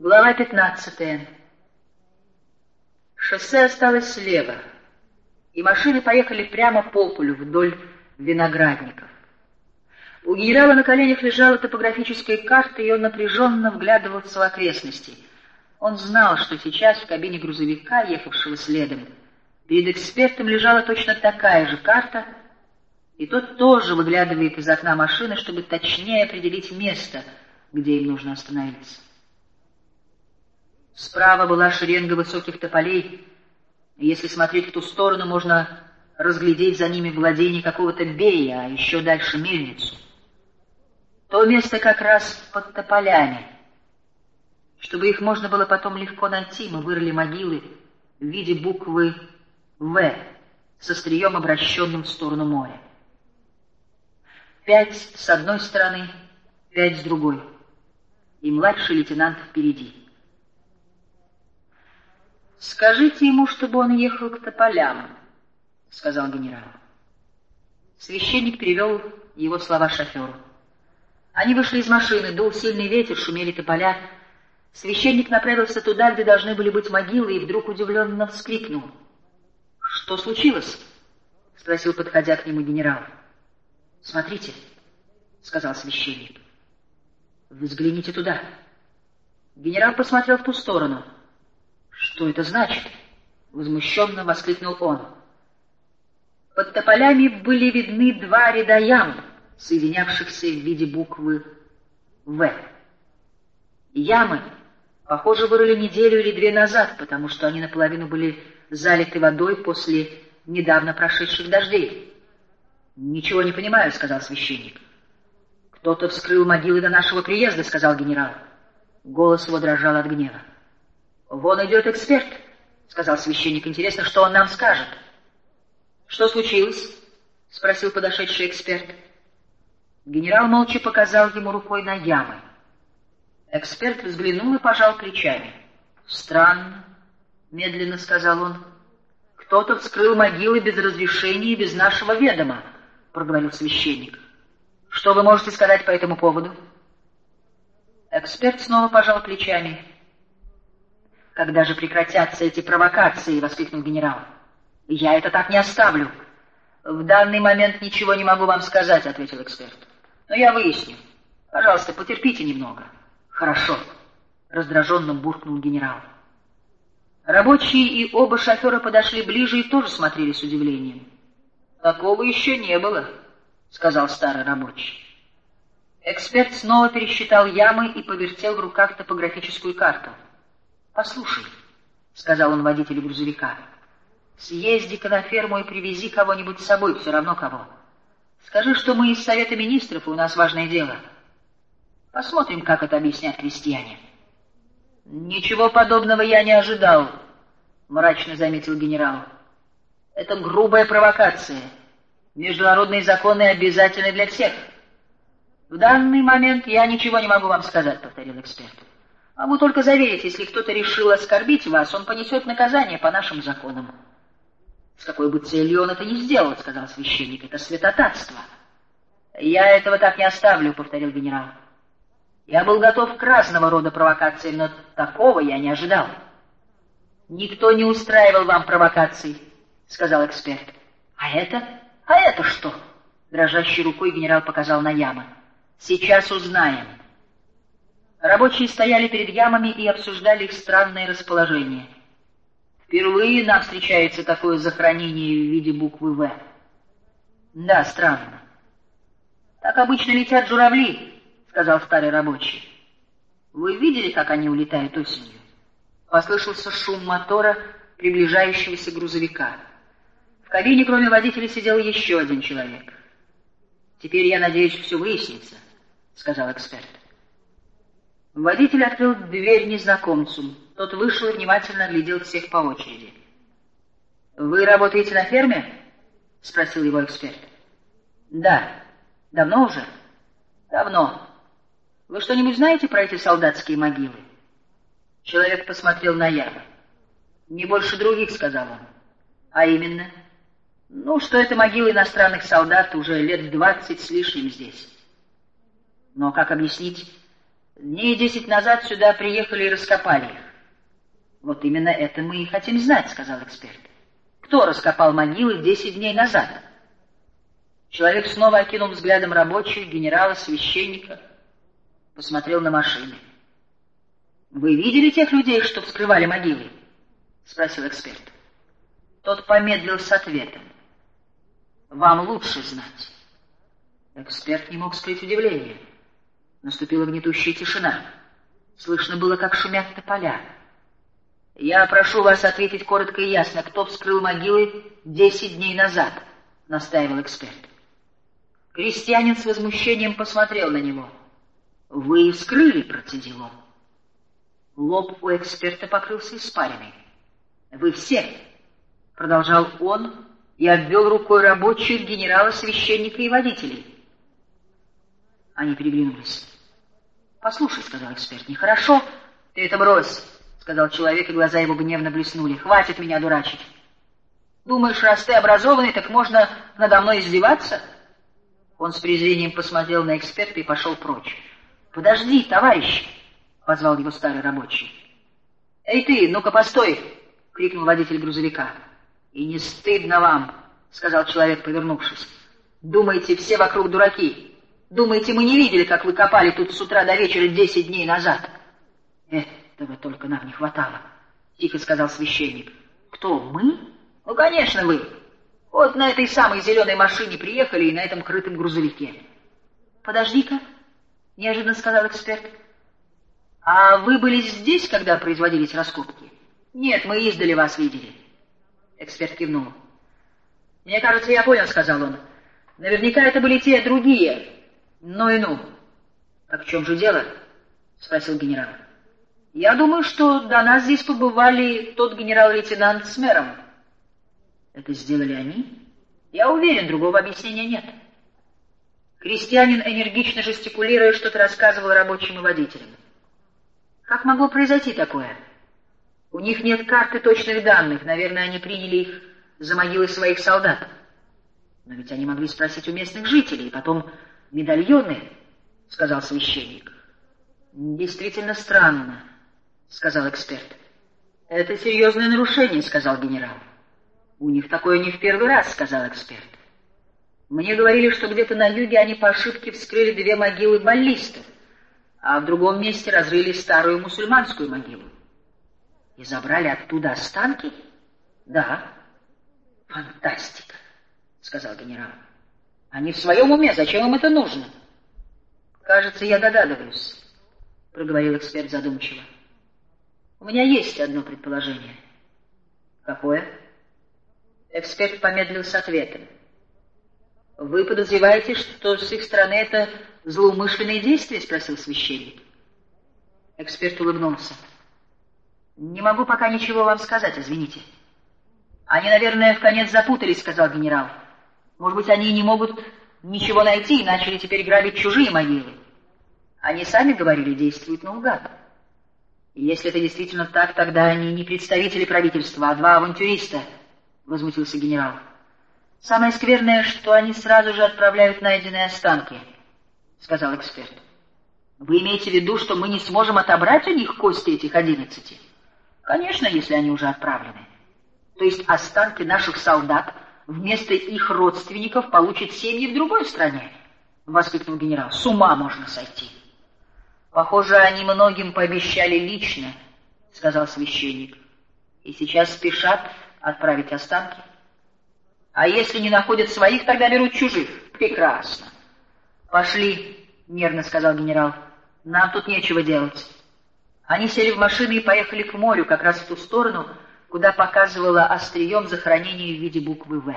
Глава 15. Шоссе осталось слева, и машины поехали прямо по полю вдоль виноградников. У генерала на коленях лежала топографическая карта, и он напряженно вглядывался в окрестности. Он знал, что сейчас в кабине грузовика, ехавшего следом, перед экспертом лежала точно такая же карта, и тот тоже выглядывает из окна машины, чтобы точнее определить место, где им нужно остановиться. Справа была шеренга высоких тополей, если смотреть в ту сторону, можно разглядеть за ними владение какого-то бея, а еще дальше мельницу. То место как раз под тополями. Чтобы их можно было потом легко найти, мы вырыли могилы в виде буквы «В» со острием, обращенным в сторону моря. Пять с одной стороны, пять с другой, и младший лейтенант впереди. «Скажите ему, чтобы он ехал к тополям», — сказал генерал. Священник перевел его слова шоферу. Они вышли из машины, дул сильный ветер, шумели тополя. Священник направился туда, где должны были быть могилы, и вдруг удивленно вскрикнул. «Что случилось?» — спросил, подходя к нему генерал. «Смотрите», — сказал священник. «Вы взгляните туда». Генерал посмотрел в ту сторону. «Что это значит?» — возмущенно воскликнул он. Под тополями были видны два ряда ям, соединявшихся в виде буквы «В». Ямы, похоже, вырыли неделю или две назад, потому что они наполовину были залиты водой после недавно прошедших дождей. «Ничего не понимаю», — сказал священник. «Кто-то вскрыл могилы до нашего приезда», — сказал генерал. Голос его дрожал от гнева. «Вон идет эксперт», — сказал священник. «Интересно, что он нам скажет». «Что случилось?» — спросил подошедший эксперт. Генерал молча показал ему рукой на ямы. Эксперт взглянул и пожал плечами. «Странно», — медленно сказал он. «Кто-то вскрыл могилы без разрешения и без нашего ведома», — проговорил священник. «Что вы можете сказать по этому поводу?» Эксперт снова пожал плечами. «Когда же прекратятся эти провокации?» — воскликнул генерал. «Я это так не оставлю». «В данный момент ничего не могу вам сказать», — ответил эксперт. «Но я выясню. Пожалуйста, потерпите немного». «Хорошо», — раздраженно буркнул генерал. Рабочие и оба шофера подошли ближе и тоже смотрели с удивлением. «Такого еще не было», — сказал старый рабочий. Эксперт снова пересчитал ямы и повертел в руках топографическую карту. «Послушай», — сказал он водителю грузовика, — «съезди-ка на ферму и привези кого-нибудь с собой, все равно кого. Скажи, что мы из Совета Министров, и у нас важное дело. Посмотрим, как это объяснят крестьяне». «Ничего подобного я не ожидал», — мрачно заметил генерал. «Это грубая провокация. Международные законы обязательны для всех». «В данный момент я ничего не могу вам сказать», — повторил эксперт. Могу только заверить, если кто-то решил оскорбить вас, он понесет наказание по нашим законам. С какой бы целью он это не сделал, сказал священник, это святотатство. Я этого так не оставлю, повторил генерал. Я был готов к разного рода провокациям, но такого я не ожидал. Никто не устраивал вам провокаций, сказал эксперт. А это? А это что? Дрожащей рукой генерал показал на ямы. Сейчас узнаем. Рабочие стояли перед ямами и обсуждали их странное расположение. Впервые нам встречается такое захоронение в виде буквы «В». Да, странно. Так обычно летят журавли, сказал старый рабочий. Вы видели, как они улетают осенью? Послышался шум мотора приближающегося грузовика. В кабине, кроме водителя, сидел еще один человек. Теперь, я надеюсь, все выяснится, сказал эксперт. Водитель открыл дверь незнакомцу. Тот вышел и внимательно глядел всех по очереди. «Вы работаете на ферме?» — спросил его эксперт. «Да. Давно уже?» «Давно. Вы что-нибудь знаете про эти солдатские могилы?» Человек посмотрел на ямы. «Не больше других», — сказал он. «А именно?» «Ну, что это могилы иностранных солдат уже лет двадцать с лишним здесь». «Но как объяснить?» Дней десять назад сюда приехали и раскопали их. Вот именно это мы и хотим знать, сказал эксперт. Кто раскопал могилы десять дней назад? Человек снова окинул взглядом рабочих, генерала, священника, посмотрел на машины. «Вы видели тех людей, что вскрывали могилы?» — спросил эксперт. Тот помедлил с ответом. «Вам лучше знать». Эксперт не мог скрыть удивление. Наступила гнетущая тишина. Слышно было, как шумят тополя. «Я прошу вас ответить коротко и ясно, кто вскрыл могилы десять дней назад», — настаивал эксперт. Крестьянин с возмущением посмотрел на него. «Вы вскрыли», — процедил он. Лоб у эксперта покрылся испариной. «Вы все», — продолжал он и обвел рукой рабочих, генерала, священника и водителей. Они переглянулись. «Послушай», — сказал эксперт, — «нехорошо». «Ты это брось», — сказал человек, и глаза его гневно блеснули. «Хватит меня дурачить. Думаешь, раз ты образованный, так можно надо мной издеваться?» Он с презрением посмотрел на эксперта и пошел прочь. «Подожди, товарищ!» — позвал его старый рабочий. «Эй ты, ну-ка постой!» — крикнул водитель грузовика. «И не стыдно вам!» — сказал человек, повернувшись. «Думаете, все вокруг дураки?» Думаете, мы не видели, как вы копали тут с утра до вечера десять дней назад? Этого только нам не хватало, — тихо сказал священник. Кто, мы? Ну, конечно, вы. Вот на этой самой зеленой машине приехали и на этом крытом грузовике. Подожди-ка, — неожиданно сказал эксперт. А вы были здесь, когда производились раскопки? Нет, мы издали вас видели. Эксперт кивнул. Мне кажется, я понял, — сказал он. Наверняка это были те другие, ну и ну. Так в чем же дело? Спросил генерал. Я думаю, что до нас здесь побывали тот генерал-лейтенант с мэром. Это сделали они? Я уверен, другого объяснения нет. Крестьянин, энергично жестикулируя, что-то рассказывал рабочим и водителям. Как могло произойти такое? У них нет карты точных данных, наверное, они приняли их за могилы своих солдат. Но ведь они могли спросить у местных жителей, и потом медальоны, — сказал священник. — Действительно странно, — сказал эксперт. — Это серьезное нарушение, — сказал генерал. — У них такое не в первый раз, — сказал эксперт. Мне говорили, что где-то на юге они по ошибке вскрыли две могилы баллистов, а в другом месте разрыли старую мусульманскую могилу. И забрали оттуда останки? Да. Фантастика, — сказал генерал. Они в своем уме, зачем им это нужно? Кажется, я догадываюсь, проговорил эксперт задумчиво. У меня есть одно предположение. Какое? Эксперт помедлил с ответом. Вы подозреваете, что с их стороны это злоумышленные действия? спросил священник. Эксперт улыбнулся. Не могу пока ничего вам сказать, извините. Они, наверное, в конец запутались, сказал генерал. Может быть, они не могут ничего найти и начали теперь грабить чужие могилы. Они сами говорили, действуют наугад. И если это действительно так, тогда они не представители правительства, а два авантюриста, — возмутился генерал. Самое скверное, что они сразу же отправляют найденные останки, — сказал эксперт. Вы имеете в виду, что мы не сможем отобрать у них кости этих одиннадцати? Конечно, если они уже отправлены. То есть останки наших солдат вместо их родственников получат семьи в другой стране, — воскликнул генерал. — С ума можно сойти. — Похоже, они многим пообещали лично, — сказал священник, — и сейчас спешат отправить останки. А если не находят своих, тогда берут чужих. Прекрасно. — Пошли, — нервно сказал генерал, — нам тут нечего делать. Они сели в машины и поехали к морю, как раз в ту сторону, — куда показывала острием захоронение в виде буквы «В».